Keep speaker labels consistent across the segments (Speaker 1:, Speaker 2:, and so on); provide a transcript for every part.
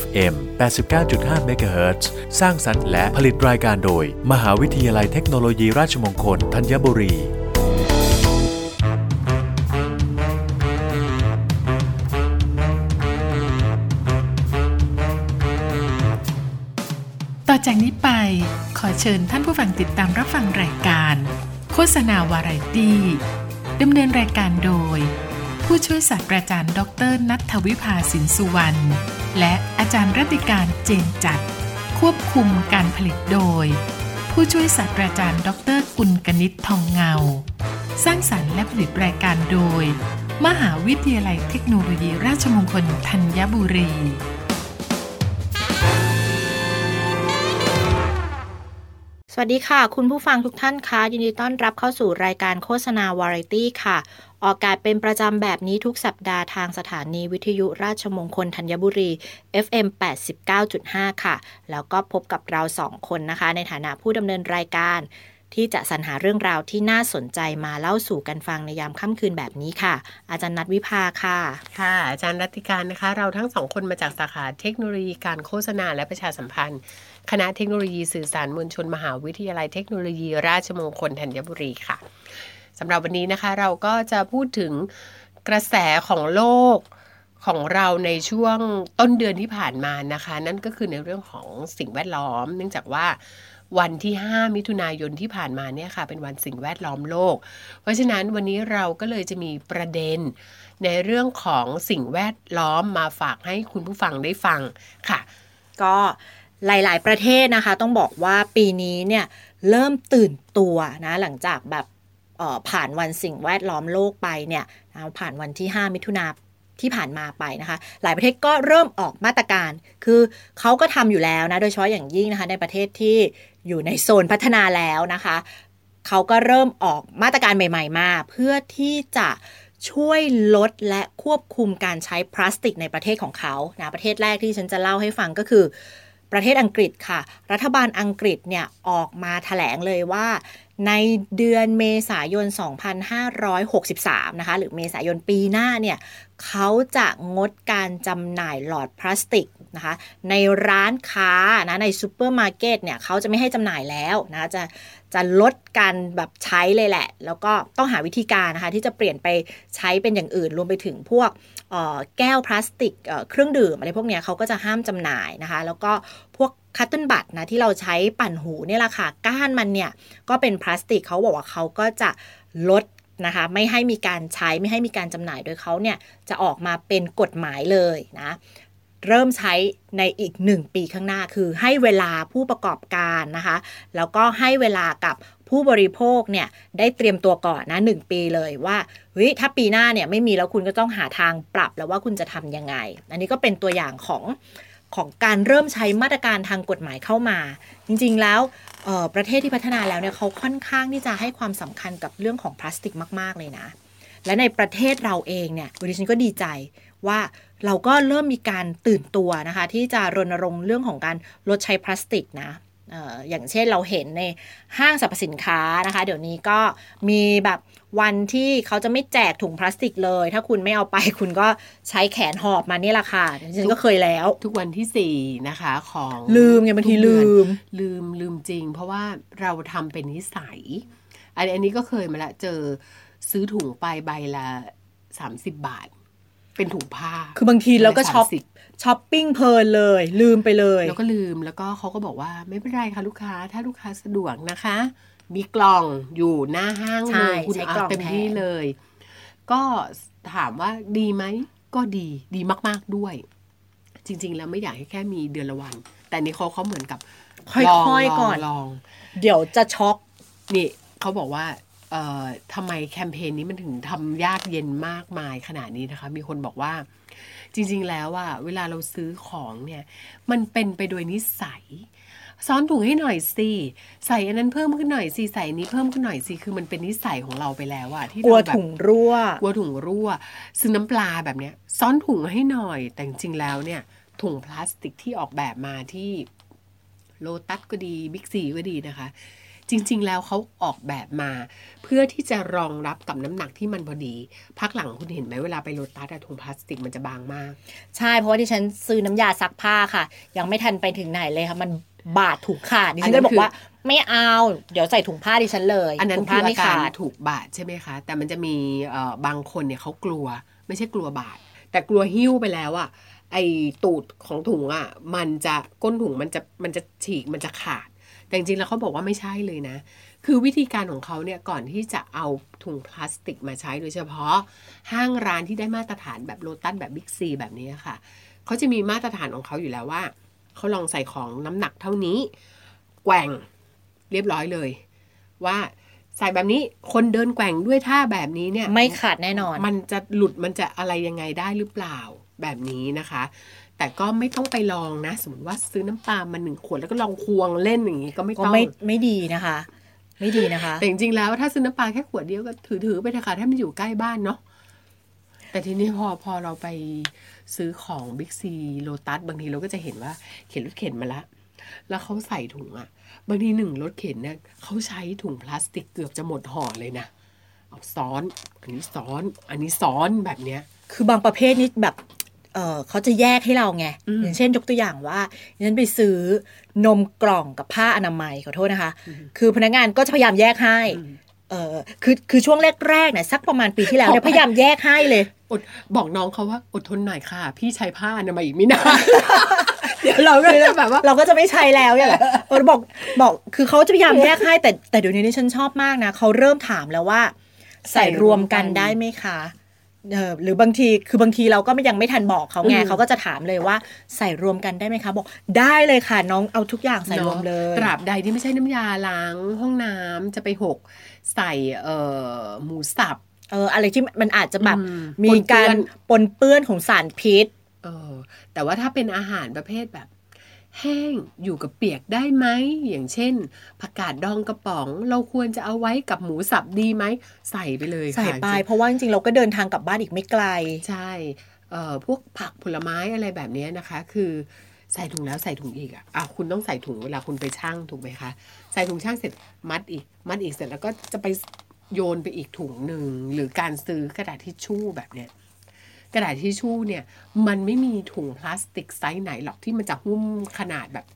Speaker 1: FM 89.5 MHz สร้างสรรค์และผลิตรายการโดย มหาวิทยาลัยเทคโนโลยีราชมงคลธัญบุรี
Speaker 2: ต่อจากนี้ไปขอเชิญท่านผู้ฟังติดตามรับฟังรายการ โฆษณาวาไรตี้ดำเนินรายการโดย ผู้ช่วยศาสตราจารย์ ดรนัทวิภาสินสุวรรณ และอาจารย์รัติการเจนจัด ควบคุมการผลิตโดย ผู้ช่วยศาสตราจารย์ ดรกุลกนิษฐ์ทองเงา สร้างสรรค์และผลิตรายการโดย มหาวิทยาลัยเทคโนโลยีราชมงคลธัญบุรี
Speaker 3: สวัสดีค่ะ คุณผู้ฟังทุกท่านคะยินดีต้อนรับเข้าสู่รายการโฆษณาวาไรตี้ค่ะ ออกอากาศเป็นประจำแบบนี้ทุกสัปดาห์ทางสถานีวิทยุราชมงคลธัญบุรี FM 89.5 ค่ะ แล้วก็พบกับเราสองคนนะคะ ในฐานะผู้ดำเนินรายการที่จะสรรหาเรื่องราวที่น่าสนใจมาเล่าสู่กันฟังในยามค่ำคืนแบบนี้ค่ะ อาจารย์นัทวิภาค่ะ
Speaker 4: ค่ะ อาจารย์รัติการนะคะ เราทั้งสองคนมาจากสาขาเทคโนโลยีการโฆษณาและประชาสัมพันธ์ คณะเทคโนโลยีสื่อสารมวลชนมหาวิทยาลัยเทคโนโลยี ราชมงคลธัญบุรีค่ะ สำหรับวันนี้นะคะเราก็จะพูดถึงกระแสของโลกของเราในช่วงต้นเดือนที่ผ่านมานะคะ นั่นก็คือในเรื่องของสิ่งแวดล้อม เนื่องจากว่าวันที่ 5 มิถุนายนที่ผ่านมาเนี่ยค่ะ เป็นวันสิ่งแวดล้อมโลก เพราะฉะนั้นวันนี้เราก็เลยจะมีประเด็นในเรื่องของสิ่งแวดล้อมมาฝากให้คุณผู้ฟังได้ฟังค่ะ
Speaker 3: ก็หลาย ๆ ประเทศนะคะ ต้องบอกว่าปีนี้เนี่ยเริ่มตื่นตัวนะหลังจากแบบ ผ่านวันสิ่งแวดล้อมโลกไปเนี่ยผ่านวันที่ 5 มิถุนาที่ผ่านมาไปนะคะ หลายประเทศก็เริ่มออกมาตรการ คือเขาก็ทำอยู่แล้วนะ โดยเฉพาะอย่างยิ่งนะคะ ในประเทศที่อยู่ในโซนพัฒนาแล้วนะคะ เขาก็เริ่มออกมาตรการใหม่ ๆ มา เพื่อที่จะช่วยลดและควบคุมการใช้พลาสติกในประเทศของเขานะประเทศแรกที่ฉันจะเล่าให้ฟังก็คือ ประเทศอังกฤษค่ะ รัฐบาลอังกฤษเนี่ยออกมาถแถลงเลยว่า ในเดือนเมษายน 2563 นะคะ หรือเมษายนปีหน้าเนี่ยเขาจะงดการจำหน่ายหลอดพลาสติกนะคะ ในร้านค้านะในซูเปอร์มาร์เก็ตเนี่ยเขาจะไม่ให้จำหน่ายแล้วนะจะจะลดการแบบใช้เลยแหละ แล้วก็ต้องหาวิธีการนะคะที่จะเปลี่ยนไปใช้เป็นอย่างอื่นรวมไปถึงพวก แก้วพลาสติกเครื่องดื่มอะไรพวกเนี้ยเขาก็จะห้ามจำหน่ายนะคะ แล้วก็พวกคัตเติลบัตนะที่เราใช้ปั่นหูเนี่ยแหละค่ะ ก้านมันเนี่ยก็เป็นพลาสติกเขาบอกว่าเขาก็จะลดนะคะไม่ให้มีการใช้ไม่ให้มีการจำหน่ายโดยเขาเนี่ยจะออกมาเป็นกฎหมายเลยนะเริ่มใช้ในอีกหนึ่งปีข้างหน้าคือให้เวลาผู้ประกอบการนะคะ แล้วก็ให้เวลากับ ผู้บริโภคเนี่ยได้เตรียมตัวก่อนนะหนึ่งปีเลยว่าเฮ้ยถ้าปีหน้าเนี่ยไม่มีแล้วคุณก็ต้องหาทางปรับแล้วว่าคุณจะทำยังไง อันนี้ก็เป็นตัวอย่างของของการเริ่มใช้มาตรการทางกฎหมายเข้ามา จริงๆแล้วประเทศที่พัฒนาแล้วเนี่ยเขาค่อนข้างที่จะให้ความสำคัญกับเรื่องของพลาสติกมาก ๆ เลยนะ และในประเทศเราเองเนี่ยดิฉันก็ดีใจว่าเราก็เริ่มมีการตื่นตัวนะคะ ที่จะรณรงค์เรื่องของการลดใช้พลาสติกนะ อย่างเช่นเราเห็นในห้างสรรพสินค้านะคะ เดี๋ยวนี้ก็มีแบบวันที่เขาจะไม่แจกถุงพลาสติกเลย ถ้าคุณไม่เอาไปคุณก็ใช้แขนหอบมานี่แหละค่ะฉันก็เคยแล้ว
Speaker 4: ทุกวันที่สี่นะคะของ
Speaker 3: ลืมไงบางทีลืม
Speaker 4: ลืมลืมจริง เพราะว่าเราทำเป็นนิสัย อันนี้ก็เคยมาละเจอซื้อถุงไปใบละสามสิบบาท เป็นถุงผ้า
Speaker 3: คือบางทีเราก็ช็อปช้อปปิ้งเพลินเลย ลืมไปเลย
Speaker 4: แล้วก็ลืมแล้วก็เขาก็บอกว่าไม่เป็นไรค่ะลูกค้า ถ้าลูกค้าสะดวกนะคะ มีกล่องอยู่หน้าห้างเลยคุณเอาเต็มที่เลย ก็ถามว่าดีไหมก็ดีดีมาก ๆด้วย จริง ๆ แล้วไม่อยากให้แค่มีเดือนละวัน แต่นี่เขาเขาเหมือนกับ
Speaker 3: ค่อยๆก่อน
Speaker 4: ลอง
Speaker 3: เดี๋ยวจะช็อก
Speaker 4: นี่เขาบอกว่าเอ่อ ทำไมแคมเปญนี้มันถึงทำยากเย็นมากมายขนาดนี้นะคะ มีคนบอกว่าจริง ๆ แล้วอะเวลาเราซื้อของเนี่ย มันเป็นไปโดยนิสัย ซ้อนถุงให้หน่อยสิใส่อันนั้นเพิ่มขึ้นหน่อยสิใส่นี้เพิ่มขึ้นหน่อยสิคือมันเป็นนิสัยของเราไปแล้วอะที่
Speaker 3: กลัวถุงรั่ว
Speaker 4: กลัวถุงรั่ว ซื้อน้ำปลาแบบเนี้ย ซ้อนถุงให้หน่อยแต่จริงๆแล้วเนี่ย ถุงพลาสติกที่ออกแบบมาที่โลตัสก็ดีบิ๊กซีก็ดีนะคะ จริง ๆ แล้วเขาออกแบบมา เพื่อที่จะรองรับกับน้ำหนักที่มันพอดี พักหลังคุณเห็นไหมเวลาไปโลตัสอะถุงพลาสติกมันจะบางมาก
Speaker 3: ใช่เพราะว่าที่ฉันซื้อน้ำยาซักผ้าค่ะ ยังไม่ทันไปถึงไหนเลยค่ะมันบาดถูกขาดดิฉันก็เลยบอกว่าไม่เอา เดี๋ยวใส่ถุงผ้าดิฉันเลย
Speaker 4: อันนั้น
Speaker 3: ถุง
Speaker 4: คื
Speaker 3: ผ้า
Speaker 4: ออา
Speaker 3: ไม่
Speaker 4: การ
Speaker 3: ขาด
Speaker 4: ถูกบาดใช่ไหมคะ แต่มันจะมีเอ่อบางคนเนี่ยเขากลัว ไม่ใช่กลัวบาดแต่กลัวหิ้วไปแล้วอะไอตูดของถุงอะมันจะก้นถุงมันจะมันจะฉีกมันจะขาด แต่จริงๆแล้วเขาบอกว่าไม่ใช่เลยนะ คือวิธีการของเขาเนี่ยก่อนที่จะเอาถุงพลาสติกมาใช้โดยเฉพาะห้างร้านที่ได้มาตรฐานแบบโลตัสแบบบิ๊กซีแบบนี้ค่ะเขาจะมีมาตรฐานของเขาอยู่แล้วว่าเขาลองใส่ของน้ำหนักเท่านี้แกว่งเรียบร้อยเลย ว่าใส่แบบนี้คนเดินแกว่งด้วยท่าแบบนี้เนี่ย
Speaker 3: ไม่ขาดแน่นอน
Speaker 4: มันจะหลุดมันจะอะไรยังไงได้หรือเปล่าแบบนี้นะคะ แต่ก็ไม่ต้องไปลองนะ สมมติว่าซื้อน้ำปลามาหนึ่งขวดแล้วก็ลองควงเล่นอย่างนี้ก็ไม่
Speaker 3: ก็
Speaker 4: ต้อง
Speaker 3: ไม่ไม่ดีนะคะ ไม่ดีนะคะ
Speaker 4: แต่จริงๆแล้วถ้าซื้อน้ำปลาแค่ขวดเดียวก็ถือถือไปเถอะค่ะถ้ามันอยู่ใกล้บ้านเนาะแต่ทีนี้พอพอเราไปซื้อของบิ๊กซีโลตัสบางทีเราก็จะเห็นว่าเข็นรถเข็นมาละ แล้วเขาใส่ถุงอะบางทีหนึ่งรถเข็นเนี่ยเขาใช้ถุงพลาสติกเกือบจะหมดห่อเลยนะเอาซ้อน อันนี้ซ้อน อันนี้ซ้อนแบบเนี้ย
Speaker 3: คือบางประเภทนี่แบบ เออเขาจะแยกให้เราไง
Speaker 4: อืม
Speaker 3: อย่างเช่นยกตัวอย่างว่าฉันไปซื้อนมกล่องกับผ้าอนามัยขอโทษนะคะ คือพนักงานก็จะพยายามแยกให้เออคือคือช่วงแรกๆเนี่ยสักประมาณปีที่แล้วเนี่ยพยายามแยกให้เลย
Speaker 4: อดบอกน้องเขาว่าอดทนหน่อยค่ะ พี่ใช้ผ้าอนามัยอีกไม่นาน
Speaker 3: เดี๋ยวเราก็
Speaker 4: คือแบบว่า
Speaker 3: เราก็จะไม่ใช้แล้วอย่างเงี้ยเออบอกบอกคือเขาจะพยายามแยกให้แต่แต่เดี๋ยวนี้นี่ฉันชอบมากนะเขาเริ่มถามแล้วว่า ใส่รวมกันได้ไหมคะ เออหรือบางทีคือบางทีเราก็ยังไม่ทันบอกเขาไง
Speaker 4: อืม
Speaker 3: เขาก็จะถามเลยว่าใส่รวมกันได้ไหมคะ บอกได้เลยค่ะน้องเอาทุกอย่างใส่รวมเลย
Speaker 4: ตราบใดที่ไม่ใช่น้ำยาล้างห้องน้ำจะไปหก ใส่เอ่อหมูสับ
Speaker 3: เอออะไรที่มันอาจจะแบบ
Speaker 4: อืม
Speaker 3: มีการ
Speaker 4: ปนเปื้อน
Speaker 3: ปนเปื้อนของสารพิษ
Speaker 4: เออแต่ว่าถ้าเป็นอาหารประเภทแบบ แห้งอยู่กับเปียกได้ไหม อย่างเช่นผักกาดดองกระป๋อง เราควรจะเอาไว้กับหมูสับดีไหม ใส่ไปเลยค่ะ
Speaker 3: ใส่ไป
Speaker 4: จริง
Speaker 3: เพราะว่าจริงๆเราก็เดินทางกลับบ้านอีกไม่ไกล
Speaker 4: ใช่เอ่อพวกผักผลไม้อะไรแบบเนี้ยนะคะ คือใส่ถุงแล้วใส่ถุงอีกอะอะคุณต้องใส่ถุงเวลาคุณไปช่างถูกไหมคะ ใส่ถุงช่างเสร็จมัดอีก มัดอีกเสร็จแล้วก็จะไปโยนไปอีกถุงหนึ่งหรือการซื้อกระดาษทิชชู่แบบเนี้ย กระดาษทิชชู่เนี่ย มันไม่มีถุงพลาสติกไซส์ไหนหรอกที่มันจะหุ้มขนาดแบบ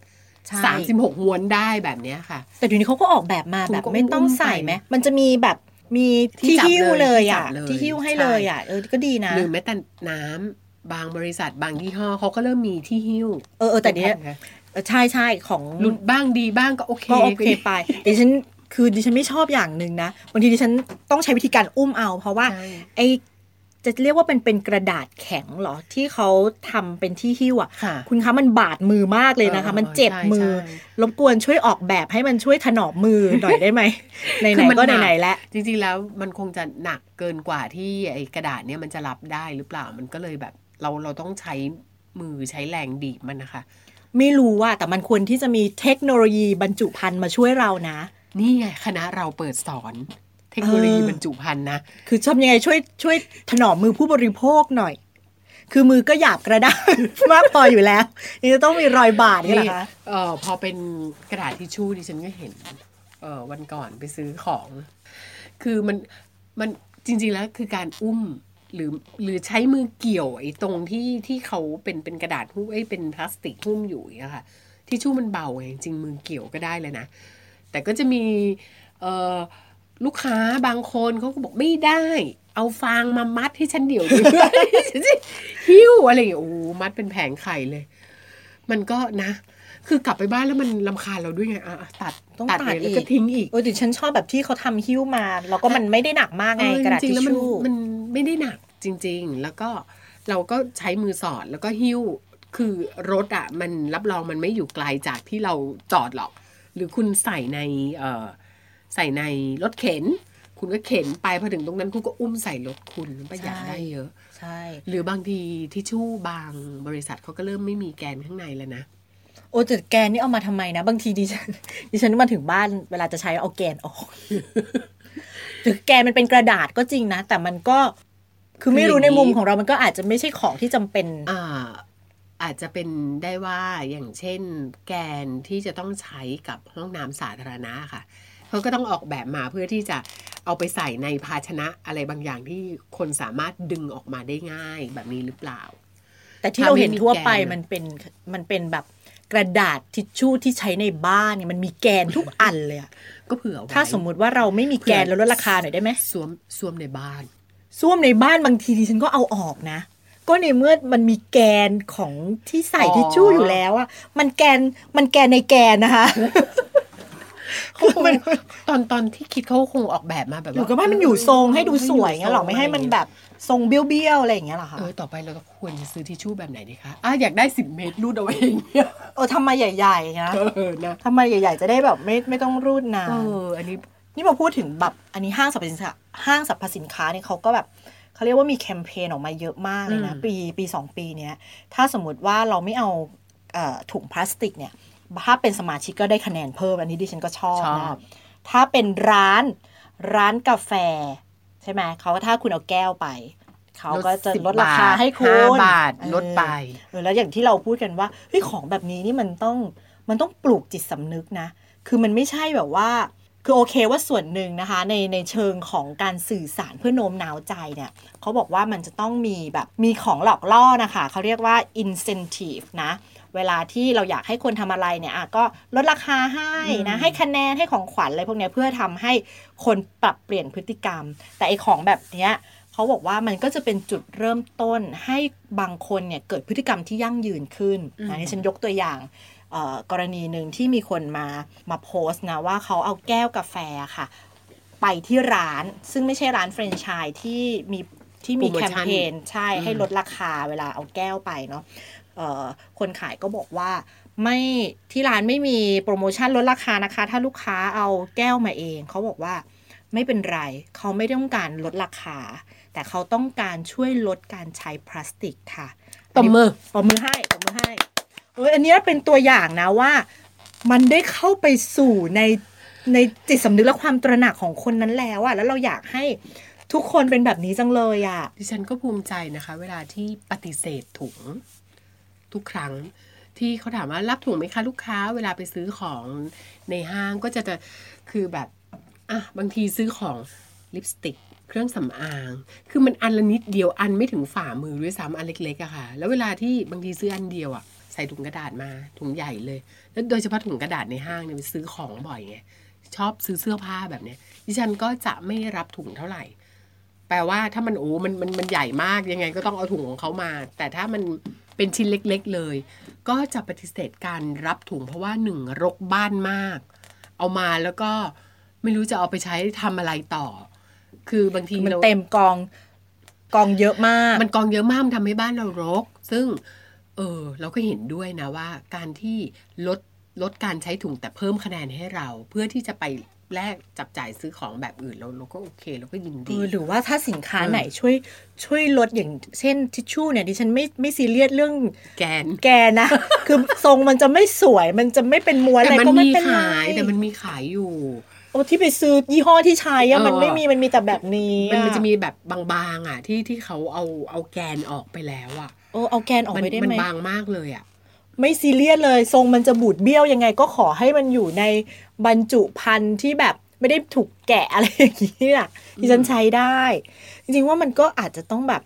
Speaker 3: ใช่
Speaker 4: สามสิบหกม้วนได้แบบเนี้ยค่ะ
Speaker 3: แต่เดี๋ยวนี้เขาก็ออกแบบมา
Speaker 4: ถุง
Speaker 3: แบบ
Speaker 4: ก็
Speaker 3: ไม่ต้อง
Speaker 4: อุ้มๆ
Speaker 3: ใส่
Speaker 4: ไป
Speaker 3: ไหมมันจะมีแบบมี
Speaker 4: ที่
Speaker 3: ที่
Speaker 4: จับ
Speaker 3: หิ้ว
Speaker 4: เลย
Speaker 3: เลยอะ
Speaker 4: ที่จับเลย
Speaker 3: ที่หิ้วให้
Speaker 4: ใช่
Speaker 3: เลยอะเออก็ดีนะ
Speaker 4: หรือแม้แต่น้ำบางบริษัทบางยี่ห้อเขาก็เริ่มมีที่หิ้ว
Speaker 3: เออเออแต่เนี้ย
Speaker 4: เป็นแผ่นนะ
Speaker 3: เออใช่ใช่ของ
Speaker 4: หลุดบ้างดีบ้างก็โอเค
Speaker 3: ก็โอเคไปดิฉันคือดิฉันไม่ชอบอย่างหนึ่งนะบางทีดิฉันต้องใช้วิธีการอุ้มเอา เพราะว่า
Speaker 4: ใช่
Speaker 3: ไอ จะเรียกว่าเป็นเป็นกระดาษแข็งเหรอที่เขาทำเป็นที่หิ้วอะ
Speaker 4: ค่ะ
Speaker 3: คุณคะมันบาดมือมากเลยนะคะ
Speaker 4: เออ
Speaker 3: มันเจ็บ
Speaker 4: ใช่
Speaker 3: มือ
Speaker 4: ใช่
Speaker 3: รบกวนช่วยออกแบบให้มันช่วยถนอมมือหน่อยได้ไหมไห
Speaker 4: คื
Speaker 3: น
Speaker 4: อมัน
Speaker 3: ๆก็
Speaker 4: หนัก
Speaker 3: ไหนๆแล้ว
Speaker 4: จริงๆแล้วมันคงจะหนักเกินกว่าที่ไอ้กระดาษเนี่ยมันจะรับได้หรือเปล่ามันก็เลยแบบ เราเราต้องใช้มือใช้แรงดีบมันนะคะ
Speaker 3: ไม่รู้ว่าแต่มันควรที่จะมีเทคโนโลยีบรรจุภัณฑ์มาช่วยเรานะ
Speaker 4: นี่ไงคณะเราเปิดสอนเทคโนโลยี
Speaker 3: เออ
Speaker 4: บรรจุภัณฑ์นะ
Speaker 3: คือชอบยังไงช่วยช่วยถนอมมือผู้บริโภคหน่อย คือมือก็หยาบกระด้างมากพออยู่แล้วนี่จะต้องมีรอยบาดนี่เหรอคะ
Speaker 4: เออพอเป็นกระดาษทิชชู่ดิฉันก็เห็น เออวันก่อนไปซื้อของ คือมันมันจริง ๆ แล้วคือการอุ้มหรือหรือใช้มือเกี่ยวไอ้ตรงที่ที่เขาเป็นเป็นกระดาษหุ้มไอ้ยเป็นพลาสติกหุ้มอยู่อย่างเงี้ยค่ะทิชชู่มันเบาไงจริงๆมือเกี่ยวก็ได้เลยนะ แต่ก็จะมีเออ ลูกค้าบางคนเขาก็บอกไม่ได้ เอาฟางมามัดให้ฉันเดี่ยวด้วยฉันจะหิ้วอะไรอย่างเงี้ยโอ้โหมัดเป็นแผงไข่เลย มันก็นะ คือกลับไปบ้านแล้วมันลำคาญเราด้วยไงอะอะตัด
Speaker 3: ต้อง
Speaker 4: ตัด
Speaker 3: ตัด
Speaker 4: เลยแล้ว
Speaker 3: อี
Speaker 4: ก็
Speaker 3: ก
Speaker 4: ทิ้งอีก
Speaker 3: โอ้ยแต่ฉันชอบแบบที่เขาทำหิ้วมา แล้วก็มันไม่ได้หนักมากไง
Speaker 4: เออก
Speaker 3: ระดาษ
Speaker 4: จริง
Speaker 3: ทิช
Speaker 4: ๆแล้วมัน
Speaker 3: ชู่
Speaker 4: มันไม่ได้หนักจริง ๆ แล้วก็เราก็ใช้มือสอดแล้วก็หิ้วคือรถอะ มันรับรองมันไม่อยู่ไกลจากที่เราจอดหรอก หรือคุณใส่ในเอ่อ ใส่ในรถเข็น คุณก็เข็นไปพอถึงตรงนั้นคุณก็อุ้มใส่รถคุณประหยัด
Speaker 3: ใช่
Speaker 4: ได้เยอะ
Speaker 3: ใช่
Speaker 4: หรือบางทีทิชชู่บางบริษัทเขาก็เริ่มไม่มีแกนข้างในแล้วนะ
Speaker 3: โอ้แต่แกนนี่เอามาทำไมนะ บางทีดิฉันดิฉันมาถึงบ้านเวลาจะใช้เอาแกนออกถึงแกนมันเป็นกระดาษก็จริงนะ แต่มันก็คือไม่รู้
Speaker 4: คืออ
Speaker 3: ใน
Speaker 4: ย่างนี้
Speaker 3: มุมของเรามันก็อาจจะไม่ใช่ของที่จำเป็น
Speaker 4: อ่าอาจจะเป็นได้ว่าอย่างเช่น แกนที่จะต้องใช้กับห้องน้ำสาธารณะค่ะ เขาก็ต้องออกแบบมาเพื่อที่จะเอาไปใส่ในภาชนะอะไรบางอย่างที่คนสามารถดึงออกมาได้ง่ายแบบนี้หรือเปล่า
Speaker 3: แต่ที่เราเห็นทั่วไป
Speaker 4: ทำให้มีแกน
Speaker 3: มันเป็นมันเป็นแบบกระดาษทิชชู่ที่ใช้ในบ้านเนี่ยมันมีแกนทุกอันเลยอะ
Speaker 4: ก็เผื่อไว้
Speaker 3: ถ้าสมมุติว่าเราไม่มีแกน
Speaker 4: เผื่
Speaker 3: เรา
Speaker 4: อ
Speaker 3: ลดราคาหน่อยได้ไหม
Speaker 4: สวมสวมในบ้าน
Speaker 3: ส้วมในบ้านบางทีดิฉันก็เอาออกนะ ก็ในเมื่อมันมีแกนของที่ใส่
Speaker 4: อ๋อ
Speaker 3: ทิชชู่อยู่แล้วอะมันแกนมันแกนในแกนนะคะ
Speaker 4: เขาคงตอนตอนที่คิดเขาคงออกแบบมาแบบ
Speaker 3: อยู่
Speaker 4: ว่า
Speaker 3: ก็ไม่มันอยู่ทรงให้ดูสวย
Speaker 4: อ
Speaker 3: เงี้ยหรอไม่ให้มันแบบทรงเบี้ยวๆอะไรอย่างเงี้ยหรอคะ
Speaker 4: เออต่อไปเราก็ควรจะซื้อทิชชู่แบบไหนดีคะอะอยากได้สิบเมตรรูดเอาเองเนี่ย
Speaker 3: เออทำมาใหญ่ๆนะ
Speaker 4: เออนะ
Speaker 3: ทำมาใหญ่ ๆ จะได้แบบไม่ไม่ต้องรูดนาน
Speaker 4: เอออันนี้
Speaker 3: นี่พอพูดถึงแบบอันนี้ห้างสรรพสินค้าห้างสรรพสินค้าเนี่ยเขาก็แบบเขาเรียกว่ามีแคมเปญออกมาเยอะมากเลยนะ
Speaker 4: อืม
Speaker 3: ปีปีสองปีเนี้ยถ้าสมมติว่าเราไม่เอาเอ่อถุงพลาสติกเนี่ย ถ้าเป็นสมาชิกก็ได้คะแนนเพิ่ม อันนี้ดิฉันก็ชอบ
Speaker 4: ชอ
Speaker 3: นะ
Speaker 4: บ
Speaker 3: ถ้าเป็นร้านร้านกาแฟ ใช่ไหมเขาถ้าคุณเอาแก้วไป เขาก็จะลดราคาให้คุณ
Speaker 4: ห้าบาท
Speaker 3: เออ
Speaker 4: ลดไป
Speaker 3: เออแล้วอย่างที่เราพูดกันว่าเฮ้ยของแบบนี้นี่มันต้องมันต้องปลูกจิตสำนึกนะ คือมันไม่ใช่แบบว่า คือโอเคว่าส่วนหนึ่งนะคะ ในในเชิงของการสื่อสารเพื่อโน้มน้าวใจเนี่ยเขาบอกว่ามันจะต้องมีแบบมีของหลอกล่อนะคะ เขาเรียกว่า incentive นะ เวลาที่เราอยากให้คนทำอะไรเนี่ยอะก็ลดราคาให้นะให้คะแนนให้ของขวัญอะไรพวกเนี้ยเพื่อทำให้คนปรับเปลี่ยนพฤติกรรม แต่ไอของแบบเนี้ยเขาบอกว่ามันก็จะเป็นจุดเริ่มต้นให้บางคนเนี่ยเกิดพฤติกรรมที่ยั่งยืนขึ้น
Speaker 4: อืม
Speaker 3: อันนี้ฉันยกตัวอย่างเอ่อกรณีหนึ่งที่มีคนมามาโพสต์นะว่าเขาเอาแก้วกาแฟค่ะ ไปที่ร้านซึ่งไม่ใช่ร้านแฟรนไชส์ที่มี ที่มี
Speaker 4: โปรโม
Speaker 3: แค
Speaker 4: ชั่
Speaker 3: ม
Speaker 4: น
Speaker 3: เปญใช่ให้
Speaker 4: อืม
Speaker 3: ลดราคาเวลาเอาแก้วไปเนาะเอ่อคนขายก็บอกว่าไม่ที่ร้านไม่มีโปรโมชั่นลดราคานะคะ ถ้าลูกค้าเอาแก้วมาเอง เขาบอกว่าไม่เป็นไร เขาไม่ต้องการลดราคา แต่เขาต้องการช่วยลดการใช้พลาสติกค่ะ
Speaker 4: ตบมือ
Speaker 3: ปรบมือให้ปรบมือให้เอออันเนี้ยเป็นตัวอย่างนะว่า มันได้เข้าไปสู่ในในจิตสำนึกและความตระหนักของคนนั้นแล้วอะแล้วเราอยากให้ ทุกคนเป็นแบบนี้จังเลยอะ
Speaker 4: ดิฉันก็ภูมิใจนะคะ เวลาที่ปฏิเสธถุง ทุกครั้งที่เขาถามว่ารับถุงไหมคะลูกค้า เวลาไปซื้อของในห้างก็จะจะคือแบบอะบางทีซื้อของลิปสติกเครื่องสำอาง คือมันอันละนิดเดียวอันไม่ถึงฝ่ามือด้วยซ้ำอันเล็กๆอะค่ะ แล้วเวลาที่บางทีซื้ออันเดียวอะใส่ถุงกระดาษมาถุงใหญ่เลย แล้วโดยเฉพาะถุงกระดาษในห้างเนี่ยไปซื้อของบ่อยไงชอบซื้อเสื้อผ้าแบบเนี้ยดิฉันก็จะไม่รับถุงเท่าไหร่ แปลว่าถ้ามันโอ้มันมันมันใหญ่มากยังไงก็ต้องเอาถุงของเขามา แต่ถ้ามันเป็นชิ้นเล็กๆเลย ก็จะปฏิเสธการรับถุงเพราะว่าหนึ่งรกบ้านมาก เอามาแล้วก็ไม่รู้จะเอาไปใช้ทำอะไรต่อ คือบางที
Speaker 3: มัน
Speaker 4: เรา
Speaker 3: เต็มกองกองเยอะมาก
Speaker 4: มันกองเยอะมากมันทำให้บ้านเรารก ซึ่ง เออเราก็เห็นด้วยนะว่า การที่ลดลดการใช้ถุงแต่เพิ่มคะแนนให้เรา เพื่อที่จะไป แลกจับจ่ายซื้อของแบบอื่นเราเราก็โอเคเราก็ยิน
Speaker 3: เอ
Speaker 4: ดี
Speaker 3: อหรือว่าถ้าสินค้า
Speaker 4: เออ
Speaker 3: ไหนช่วยช่วยลดอย่างเช่นทิชชู่เนี่ยดิฉันไม่ไม่ซีเรียสเรื่อง
Speaker 4: แกน
Speaker 3: แกนนะ คือทรงมันจะไม่สวยมันจะไม่เป็นม้วน
Speaker 4: แต่
Speaker 3: อะไร
Speaker 4: มัน
Speaker 3: ก็ไม่
Speaker 4: มี
Speaker 3: เป็นไร
Speaker 4: ขายแต่มันมีขายอยู่
Speaker 3: โอ้ที่ไปซื้อยี่ห้อที่ใช้อะ
Speaker 4: เออ
Speaker 3: มันไม่มีมันมีแต่แบบนี้
Speaker 4: มันมัน
Speaker 3: อ
Speaker 4: จะมีแบบบางๆอะที่ที่เขาเอาเอาแกนออกไปแล้วอะ
Speaker 3: โอ้เอาแกนออก
Speaker 4: มั
Speaker 3: ไปได้
Speaker 4: มั
Speaker 3: ไหม
Speaker 4: บางมากเลยอะ
Speaker 3: ไม่ซีเรียสเลย ทรงมันจะบูดเบี้ยวยังไงก็ขอให้มันอยู่ในบรรจุภัณฑ์ที่แบบไม่ได้ถูกแกะอะไรอย่างนี้น่ะที่ฉันใช้ได้ จริงๆว่ามันก็อาจจะต้องแบบ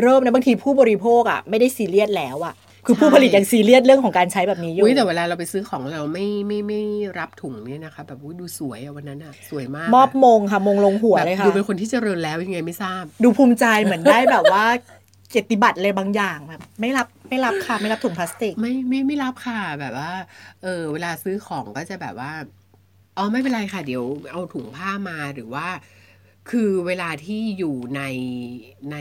Speaker 3: เริ่มนะบางทีผู้บริโภคอะไม่ได้ซีเรียสแล้วอะคือผู้
Speaker 4: ใช่
Speaker 3: ผลิตยังซีเรียสเรื่องของการใช้แบบนี้อยู่
Speaker 4: อุ้ยแต่เวลาเราไปซื้อของเราไม่ไม่ไม่รับถุงเนี่ยนะคะ แบบอุ๊ยดูสวยอะวันนั้นอะสวยมาก
Speaker 3: มอบะมงค่ะมงลงหัว
Speaker 4: แบบ
Speaker 3: เลยค่ะ
Speaker 4: ดูเป็นคนที่เจริญแล้วยังไงไม่ทราบ
Speaker 3: ดูภูมิใจเหมือนได้แบบว่า เกียรติบัตรอะไรบางอย่างแบบ ไม่รับไม่รับค่ะไม่รับถุงพลาสติก
Speaker 4: ไม่ไม่ไม่รับค่ะแบบว่า เออ เวลาซื้อของก็จะแบบว่าอ๋อไม่เป็นไรค่ะ เดี๋ยวเอาถุงผ้ามาหรือว่า คือเวลาที่อยู่ในใน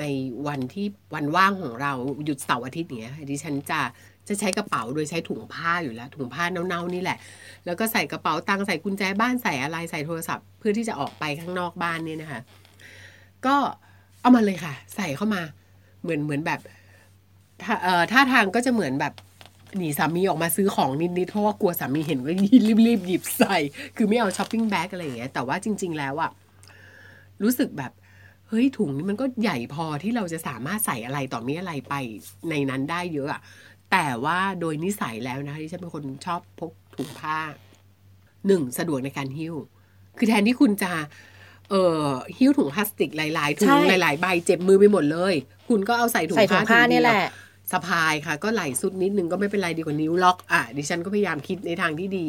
Speaker 4: ในวันที่วันว่างของเราหยุดเสาร์อาทิตย์เนี้ยดิฉันจะจะใช้กระเป๋าโดยใช้ถุงผ้าอยู่แล้ว ถุงผ้าเน่าๆนี่แหละ แล้วก็ใส่กระเป๋าตังค์ใส่กุญแจบ้านใส่อะไรใส่โทรศัพท์ เพื่อที่จะออกไปข้างนอกบ้านเนี่ยนะคะ ก็เเอามาเลยค่ะ ใส่เข้ามา เหมือนเหมือนแบบถ้าเอ่อท่าทางก็จะเหมือนแบบหนีสามีออกมาซื้อของนิดๆเพราะว่ากลัวสามีเห็นก็รีบๆหยิบใส่ คือไม่เอา shopping bag อะไรอย่างเงี้ยแต่ว่าจริง ๆ แล้วอะรู้สึกแบบเฮ้ยถุงนี้มันก็ใหญ่พอที่เราจะสามารถใส่อะไรต่อมีอะไรไปในนั้นได้เยอะอะแต่ว่าโดยนิสัยแล้วนะที่ฉันเป็นคนชอบพกถุงผ้าหนึ่งสะดวกในการหิ้ว คือแทนที่คุณจะ เอ่อหิ้วถุงพลาสติกหลาย ๆ ถุง
Speaker 3: ใช่
Speaker 4: หลาย ๆ ใบเจ็บมือไปหมดเลย คุณก็เอาใส่ถุง
Speaker 3: ใส่ถุงผ้า
Speaker 4: ถุงเดี
Speaker 3: นี่แหละ
Speaker 4: สะพายค่ะ ก็ไหล่ทรุดนิดนึงก็ไม่เป็นไรดีกว่านิ้วล็อกอะดิฉันก็พยายามคิดในทางที่ดี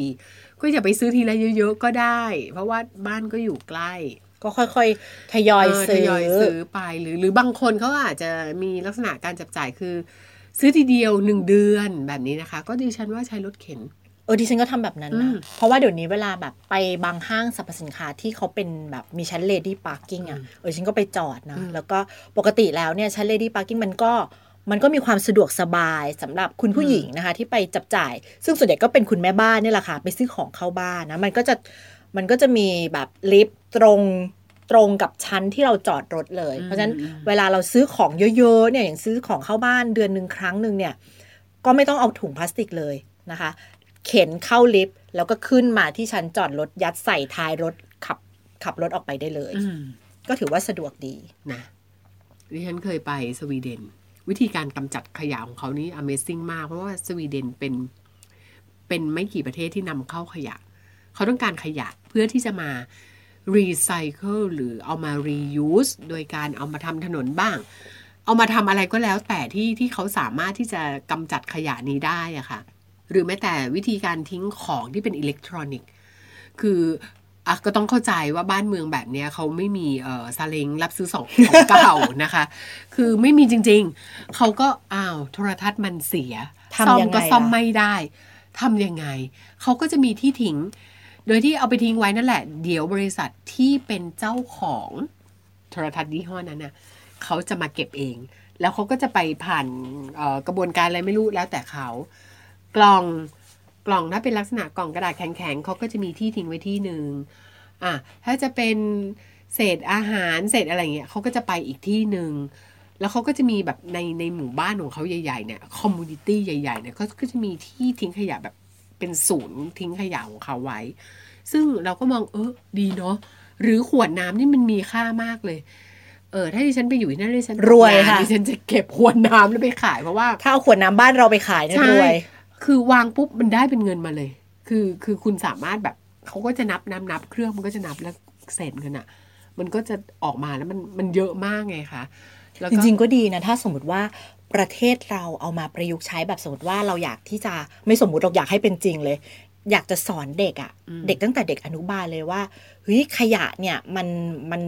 Speaker 4: ก็อย่าไปซื้อทีละเยอะ ๆ ก็ได้ เพราะว่าบ้านก็อยู่ใกล้
Speaker 3: ก็ค่อยๆ ทยอย
Speaker 4: เซื้ทยอยซื้อไปหรือหรือบางคนเขาอาจจะมีลักษณะการจับจ่ายคือ ซื้อทีเดียวหนึ่งเดือนแบบนี้นะคะ ก็ดิฉันว่าใช้รถเข็น
Speaker 3: เออดิฉันก็ทำแบบนั้น
Speaker 4: อื
Speaker 3: นะ
Speaker 4: ม
Speaker 3: เพราะว่าเดี๋ยวนี้เวลาแบบไปบางห้างสรรพสินค้าที่เขาเป็นแบบมีชั้น lady parking อะ
Speaker 4: อืม
Speaker 3: เออฉันก็ไปจอดนะ
Speaker 4: อืม
Speaker 3: แล้วก็ปกติแล้วเนี่ยชั้น lady parking มันก็มันก็มีความสะดวกสบายสำหรับคุณผู้หญิงนะคะ ที่ไปจับจ่าย ซึ่งส่วนใหญ่ก็เป็นคุณแม่บ้านนี่แหละค่ะ ไปซื้อของเข้าบ้านนะมันก็จะมันก็จะมีแบบลิฟต์ตรงตรงกับชั้นที่เราจอดรถเลย เพราะฉะนั้นเวลาเราซื้อของเยอะๆเนี่ยอย่างซื้อของเข้าบ้านเดือนหนึ่งครั้งหนึ่งเนี่ยก็ไม่ต้องเอาถุงพลาสติกเลยนะคะ เข็นเข้าลิฟต์แล้วก็ขึ้นมาที่ชั้นจอดรถยัดใส่ท้ายรถขับขับรถออกไปได้เลย
Speaker 4: อืม
Speaker 3: ก็ถือว่าสะดวกดี
Speaker 4: นะดิฉันเคยไปสวีเดน วิธีการกำจัดขยะของเขานี่ Amazing มาก เพราะว่าสวีเดนเป็นเป็นไม่กี่ประเทศที่นำเข้าขยะ เขาต้องการขยะเพื่อที่จะมารีไซเคิลหรือเอามา reuse โดยการเอามาทำถนนบ้าง เอามาทำอะไรก็แล้วแต่ที่ที่เขาสามารถที่จะกำจัดขยะนี้ได้อะค่ะ หรือแม้แต่วิธีการทิ้งของที่เป็นอิเล็กทรอนิกส์ คืออะก็ต้องเข้าใจว่าบ้านเมืองแบบเนี้ยเขาไม่มีเอ่อซาเล้งรับซื้อสองของเก่านะคะ คือไม่มีจริง ๆ เขาก็อ้าวโทรทัศน์มันเสีย
Speaker 3: ทำ
Speaker 4: ซ่อม
Speaker 3: ยังไง
Speaker 4: ก็ซ่อม
Speaker 3: ล่ะ
Speaker 4: ไม่ได้ทำยังไง เขาก็จะมีที่ทิ้ง โดยที่เอาไปทิ้งไว้นั่นแหละ เดี๋ยวบริษัทที่เป็นเจ้าของโทรทัศน์ยี่ห้อนั้นน่ะเขาจะมาเก็บเอง แล้วเขาก็จะไปผ่านเอ่อกระบวนการอะไรไม่รู้แล้วแต่เขา กล่องกล่องถ้าเป็นลักษณะกล่องกระดาษแข็งๆเขาก็จะมีที่ทิ้งไว้ที่หนึ่งอะถ้าจะเป็นเศษอาหารเศษอะไรเงี้ยเขาก็จะไปอีกที่หนึ่งแล้วเขาก็จะมีแบบในในหมู่บ้านของเขาใหญ่ๆเนี่ยคอมมูนิตี้ใหญ่ๆเนี่ยเขาก็จะมีที่ทิ้งขยะแบบเป็นศูนย์ทิ้งขยะของเขาไว้ ซึ่งเราก็มองเออดีเนาะหรือขวดน้ำนี่มันมีค่ามากเลยเออถ้าดิฉันไปอยู่ที่นั่นดิฉันตก
Speaker 3: รวย
Speaker 4: งาน
Speaker 3: ค่ะ
Speaker 4: ดิฉันจะเก็บขวดน้ำแล้วไปขายเพราะว่า
Speaker 3: ถ้าเอาขวดน้ำบ้านเราไปขายเนี่ย
Speaker 4: ใช่
Speaker 3: รวย
Speaker 4: คือวางปุ๊บมันได้เป็นเงินมาเลย คือคือคุณสามารถแบบเขาก็จะนับนับนับเครื่องมันก็จะนับแล้วเศษเงินอะ มันก็จะออกมาแล้วมันมันเยอะมากไงคะแล้ว
Speaker 3: จ
Speaker 4: ก็
Speaker 3: ริงๆก็ดีนะ ถ้าสมมติว่าประเทศเราเอามาประยุกต์ใช้แบบสมมติว่าเราอยากที่จะไม่สมมุติเราอยากให้เป็นจริงเลย อยากจะสอนเด็กอะ่ะ เด็กตั้งแต่เด็กอนุบาลเลยว่าเฮ้ยขยะเนี่ยมันมัน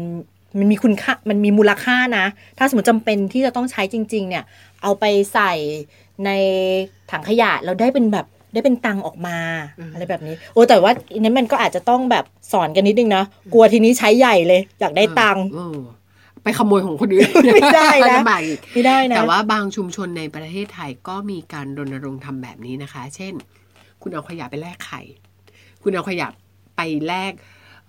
Speaker 3: มันมีคุณค่ามันมีมูลค่านะ ถ้าสมมติจำเป็นที่จะต้องใช้จริง ๆ เนี่ย เอาไปใส่ ในถังขยะเราได้เป็นแบบได้เป็นตังค์ออกมาอะไรแบบนี้ โอ้แต่ว่าอันนั้นมันก็อาจจะต้องแบบสอนกันนิดนึงนะกลัวทีนี้ใช้ใหญ่เลยอยากได้ตังค์
Speaker 4: เออไปขโมยของคนอื่น
Speaker 3: ไม่ได้นะ
Speaker 4: ลำบากอีก
Speaker 3: ไม่ได้นะ
Speaker 4: แต่ว่าบางชุมชนในประเทศไทยก็มีการรณรงค์ทำแบบนี้นะคะ เช่น คุณเอาขยะไปแลกไข่ คุณเอาขยะไปแลก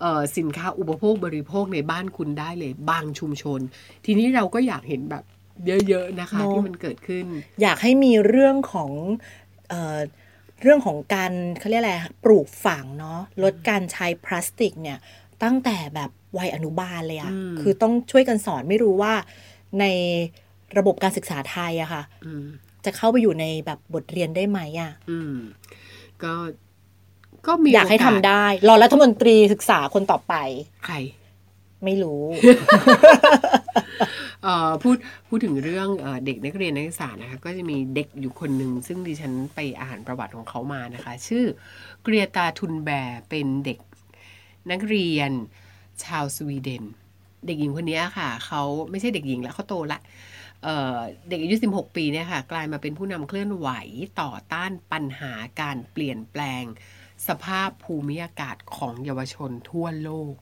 Speaker 4: เอ่อสินค้าอุปโภคบริโภคในบ้านคุณได้เลย บางชุมชน ทีนี้เราก็อยากเห็นแบบ เยอะๆนะคะ
Speaker 3: เนอะ
Speaker 4: ที่มันเกิดขึ้น
Speaker 3: อยากให้มีเรื่องของเอ่อเรื่องของการเขาเรียกอะไรปลูกฝังเนาะลดการใช้พลาสติกเนี่ยตั้งแต่แบบวัยอนุบาลเลยอะ
Speaker 4: อืม
Speaker 3: คือต้องช่วยกันสอนไม่รู้ว่าในระบบการศึกษาไทยอะค่ะ
Speaker 4: อืม
Speaker 3: จะเข้าไปอยู่ในแบบบทเรียนได้ไหมอะ
Speaker 4: อืมก็ก็มี
Speaker 3: อยากให้ทำ
Speaker 4: โส
Speaker 3: ได้ รอรัฐมนตรีศึกษาคนต่อไป
Speaker 4: ใคร
Speaker 3: ไม่รู้
Speaker 4: เอ่อ พูดพูดถึงเรื่องเด็กนักเรียนนักศึกษานะคะก็จะมีเด็กอยู่คนหนึ่งซึ่งดิฉันไปอ่านประวัติของเขามานะคะ ชื่อเกรียตาทุนแบร์เป็นเด็กนักเรียนชาวสวีเดน เด็กหญิงคนนี้ค่ะเขาไม่ใช่เด็กหญิงแล้วเขาโตละเเด็กอายุ 16 ปีเนี่ยค่ะ กลายมาเป็นผู้นำเคลื่อนไหวต่อต้านปัญหาการเปลี่ยนแปลง สภาพภูมิอากาศของเยาวชนทั่วโลก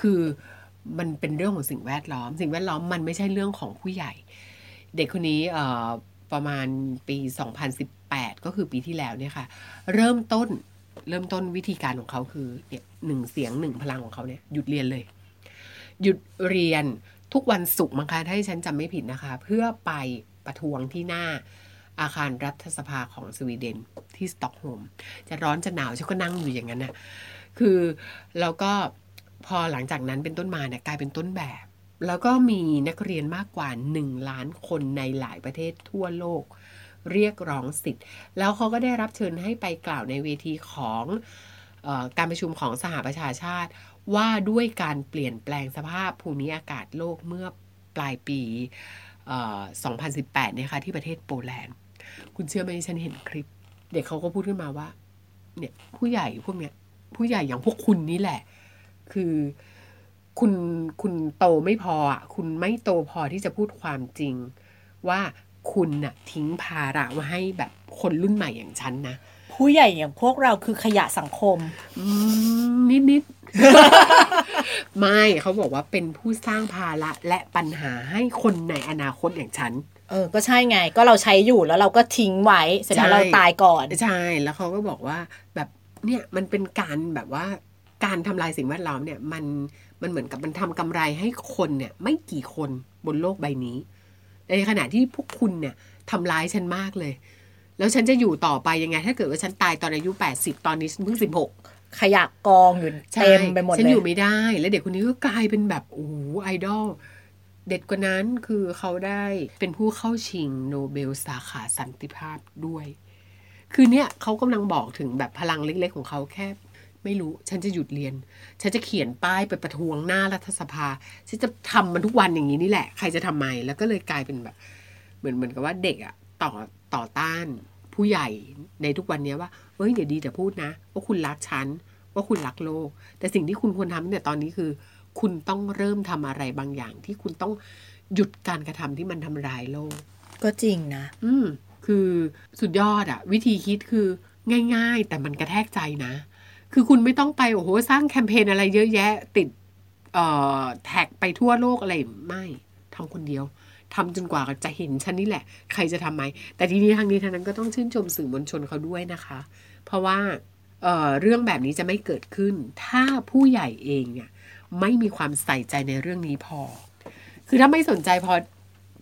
Speaker 4: คือ มันเป็นเรื่องของสิ่งแวดล้อม สิ่งแวดล้อมมันไม่ใช่เรื่องของผู้ใหญ่ เด็กคนนี้ประมาณปี 2018 ก็คือปีที่แล้วเนี่ยค่ะ เริ่มต้นเริ่มต้นวิธีการของเขาคือเนี่ยหนึ่งเสียงหนึ่งพลังของเขาเนี่ยหยุดเรียนเลย หยุดเรียนทุกวันศุกร์มั้งคะถ้าฉันจำไม่ผิดนะคะ เพื่อไปประท้วงที่หน้าอาคารรัฐสภาของสวีเดนที่สต็อกโฮล์มจะร้อนจะหนาวฉันก็นั่งอยู่อย่างนั้นนะคือแล้วก็ พอหลังจากนั้นเป็นต้นมาเนี่ยกลายเป็นต้นแบบ แล้วก็มีนักเรียนมากกว่า 1 ล้านคนในหลายประเทศทั่วโลก เรียกร้องสิทธิ์ แล้วเขาก็ได้รับเชิญให้ไปกล่าวในเวทีของออการประชุมของสหประชาชาติ ว่าด้วยการเปลี่ยนแปลงสภาพภูมิอากาศโลกเมื่อปลายปี 2018เนี่ยค่ะที่ประเทศโปแลนด์ คุณเชื่อไหมฉันเห็นคลิป เด็กเขาก็พูดขึ้นมาว่า เนี่ยผู้ใหญ่พวกเนี้ยผู้ใหญ่อย่างพวกคุณนี่แหละ คือคุณคุณโตไม่พออะคุณไม่โตพอที่จะพูดความจริง ว่าคุณน่ะทิ้งภาระมาให้แบบคนรุ่นใหม่อย่างฉันนะ
Speaker 3: ผู้ใหญ่อย่างพวกเราคือขยะสังคม
Speaker 4: อืมนิดนิดไม่เขาบอกว่าเป็นผู้สร้างภาระและปัญหาให้คนในอนาคตอย่างฉัน
Speaker 3: เออ ก็ใช่ไง ก็เราใช้อยู่แล้วเราก็ทิ้งไว้ เสร็จแล้ว
Speaker 4: ใช่
Speaker 3: เราตายก่อน
Speaker 4: ใช่ แล้วเขาก็บอกว่าแบบเนี่ยมันเป็นการแบบว่า การทำลายสิ่งแวดล้อมเนี่ยมันมันเหมือนกับมันทำกำไรให้คนเนี่ยไม่กี่คนบนโลกใบนี้ ในขณะที่พวกคุณเนี่ยทำร้ายฉันมากเลย แล้วฉันจะอยู่ต่อไปยังไง ถ้าเกิดว่าฉันตายตอนอายุ 80 ตอนนี้ฉันเพิ่ง 16
Speaker 3: ขยะกองอยู่เต็มไปหมด
Speaker 4: ฉัน
Speaker 3: เล
Speaker 4: อยยู่ไม่ได้ แล้วเด็กคนนี้ก็กลายเป็นแบบโอ้โหไอดอล เด็ดกว่านั้นคือเขาได้เป็นผู้เข้าชิงโนเบลสาขาสันติภาพด้วย คือเนี่ยเขากำลังบอกถึงแบบพลังเล็กๆของเขาแค่ ไม่รู้ ฉันจะหยุดเรียน ฉันจะเขียนป้ายไปประท้วงหน้ารัฐสภา ฉันจะทำมันทุกวันอย่างนี้นี่แหละ ใครจะทำไม แล้วก็เลยกลายเป็นแบบ เหมือนเหมือนกับว่าเด็กอะต่อต่อต้านผู้ใหญ่ในทุกวันเนี้ยว่าเฮ้ยอย่าดีแต่พูดนะ ว่าคุณรักฉัน ว่าคุณรักโลก แต่สิ่งที่คุณควรทำตั้งแต่ตอนนี้คือ คุณต้องเริ่มทำอะไรบางอย่าง ที่คุณต้องหยุดการกระทำที่มันทำร้ายโลก
Speaker 3: ก็จริงนะ
Speaker 4: อืมคือสุดยอดอะวิธีคิดคือง่าย ๆ แต่มันกระแทกใจนะ คือคุณไม่ต้องไปโอ้โหสร้างแคมเปญอะไรเยอะแยะติดเอ่อแท็กไปทั่วโลกอะไรไม่ทำคนเดียวทำจนกว่าจะเห็นฉันนี่แหละ ใครจะทำไหม แต่ทีนี้ทางนี้ทางนั้นก็ต้องชื่นชมสื่อมวลชนเขาด้วยนะคะ เพราะว่าเอ่อเรื่องแบบนี้จะไม่เกิดขึ้น ถ้าผู้ใหญ่เองเนี่ยไม่มีความใส่ใจในเรื่องนี้พอ คือถ้าไม่สนใจพอ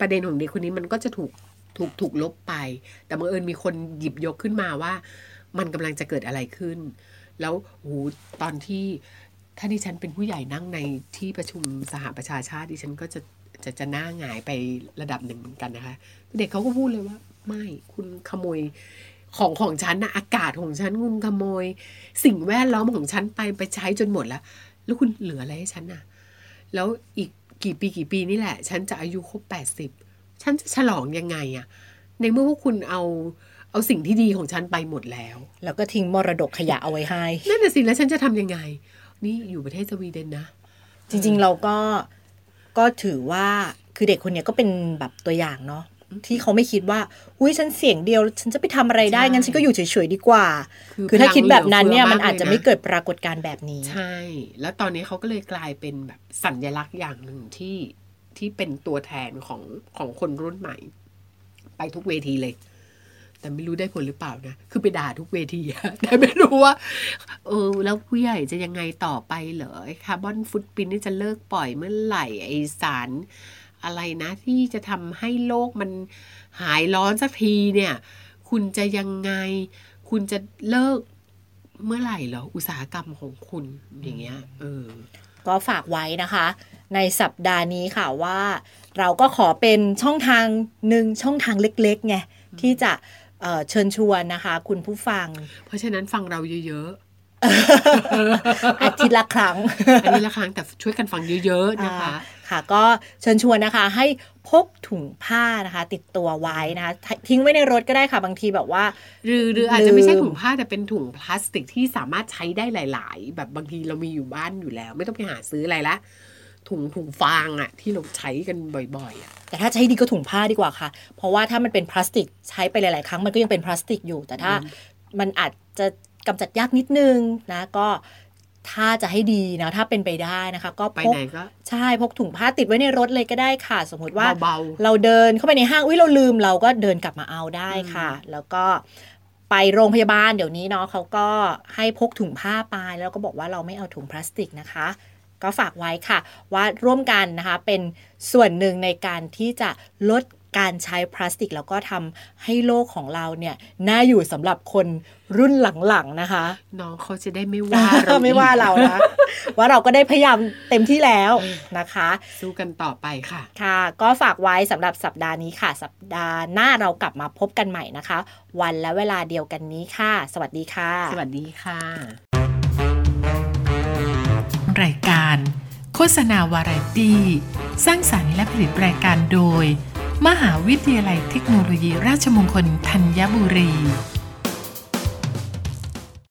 Speaker 4: ประเด็นของเด็กคนนี้มันก็จะถูกถูกถูกลบไป แต่บังเอิญมีคนหยิบยกขึ้นมาว่า มันกำลังจะเกิดอะไรขึ้น แล้วโอ้โหตอนที่ถ้าดิฉันเป็นผู้ใหญ่นั่งในที่ประชุมสหประชาชาติดิฉันก็จะจะจะหน้าหงายไประดับหนึ่งเหมือนกันนะคะ เด็กเขาก็พูดเลยว่า ไม่คุณขโมยของของฉันนะอากาศของฉันคุณขโมย สิ่งแวดล้อมของฉันไปไปใช้จนหมดแล้ว แล้วคุณเหลืออะไรให้ฉันน่ะ แล้วอีกกี่ปีกี่ปีนี่แหละ ฉันจะอายุครบแปดสิบฉันจะฉลองยังไงอะในเมื่อพวกคุณเอา เอาสิ่งที่ดีของฉันไปหมดแล้ว
Speaker 3: แล้วก็ทิ้งมรดกขยะเอาไว้ให้
Speaker 4: นั่นน่ะสิแล้วฉันจะทำยังไง นี่อยู่ประเทศสวีเดนนะ
Speaker 3: จริงๆเราก็ก็ถือว่าคือเด็กคนเนี้ยก็เป็นแบบตัวอย่างเนาะที่เขาไม่คิดว่าอุ้ยฉันเสียงเดียว ฉันจะไปทำอะไรได้
Speaker 4: ใช่
Speaker 3: งั้นฉันก็อยู่เฉยๆดีกว่า
Speaker 4: คือ
Speaker 3: คือถ้าคิดแบบนั้นเนี่ย
Speaker 4: พลัง
Speaker 3: มันอาจจะไม่
Speaker 4: เหลือเฟือมากเลยนะ
Speaker 3: เกิดปรากฏการณ์แบบนี้
Speaker 4: ใช่ แล้วตอนนี้เขาก็เลยกลายเป็นแบบสัญลักษณ์อย่างหนึ่งที่ที่เป็นตัวแทนของของคนรุ่นใหม่ ไปทุกเวทีเลย แต่ไม่รู้ได้ผลหรือเปล่านะ คือไปด่าทุกเวทีอะแต่ไม่รู้ว่า เออ แล้วผู้ใหญ่จะยังไงต่อไปเหรอไอ้คาร์บอนฟุตปรินท์นี่จะเลิกปล่อยเมื่อไหร่ไอสารอะไรนะ ที่จะทำให้โลกมันหายร้อนสักทีเนี่ย คุณจะยังไง คุณจะเลิกเมื่อไหร่เหรอ อุตสาหกรรมของคุณอย่างเงี้ย เออ
Speaker 3: ก็ฝากไว้นะคะ ในสัปดาห์นี้ค่ะว่า เราก็ขอเป็นช่องทางหนึ่งช่องทางเล็กๆไงที่จะ เอ่อเชิญชวนนะคะ คุณผู้ฟัง
Speaker 4: เพราะฉะนั้นฟังเราเยอะ
Speaker 3: อาทิตย์ละครั้ง
Speaker 4: ๆอันนี้ละครั้งแต่ช่วยกันฟังเยอะๆนะคะ
Speaker 3: อ่าค่ะก็เชิญชวนนะคะ ให้พกถุงผ้านะคะ ติดตัวไว้นะคะททิ้งไว้ในรถก็ได้ค่ะบางทีแบบว่า
Speaker 4: หรือหรืออาจจะไม่ใช่ถุงผ้าแต่เป็นถุงพลาสติกที่สามารถใช้ได้หลาย ๆ แบบบางทีเรามีอยู่บ้านอยู่แล้ว ไม่ต้องไปหาซื้ออะไรละ ถุงถุงฟางอะที่เราใช้กันบ่อยๆอะ
Speaker 3: แต่ถ้าใช้ดีก็ถุงผ้าดีกว่าค่ะ เพราะว่าถ้ามันเป็นพลาสติกใช้ไปหลาย ๆ ครั้งมันก็ยังเป็นพลาสติกอยู่ แต่ถ้ามันอาจจะกำจัดยากนิดนึงนะก็ถ้าจะให้ดีนะถ้าเป็นไปได้นะคะ ก็
Speaker 4: ไป
Speaker 3: พก
Speaker 4: ไหนก็
Speaker 3: ใช่พกถุงผ้าติดไว้ในรถเลยก็ได้ค่ะ สมมติว่า
Speaker 4: เบา
Speaker 3: เราเดินเข้าไปในห้างอุ้ยเราลืมเราก็เดินกลับมาเอาได้ค่ะ แล้วก็ไปโรงพยาบาลเดี๋ยวนี้เนาะเขาก็ให้พกถุงผ้าไปแล้วก็บอกว่าเราไม่เอาถุงพลาสติกนะคะ ก็ฝากไว้ค่ะว่าร่วมกันนะคะเป็นส่วนหนึ่งในการที่จะลดการใช้พลาสติกแล้วก็ทำให้โลกของเราเนี่ยน่าอยู่สำหรับคนรุ่นหลังๆนะคะ
Speaker 4: ๆน้องเขาจะได้ไม่ว่าเรา
Speaker 3: ไม่ว่าเรานะว่าเราก็ได้พยายามเต็มที่แล้วนะคะ
Speaker 4: สู้กันต่อไปค่ะ
Speaker 3: ค่ะ ก็ฝากไว้สำหรับสัปดาห์นี้ค่ะ สัปดาห์หน้าเรากลับมาพบกันใหม่นะคะ วันและเวลาเดียวกันนี้ค่ะ สวัสดีค่ะ
Speaker 4: สวัสดีค่ะ
Speaker 2: รายการ โฆษณาวาไรตี้ สร้างสรรค์และผลิตรายการโดย มหาวิทยาลัยเทคโนโลยีราชมงคลธัญบุรี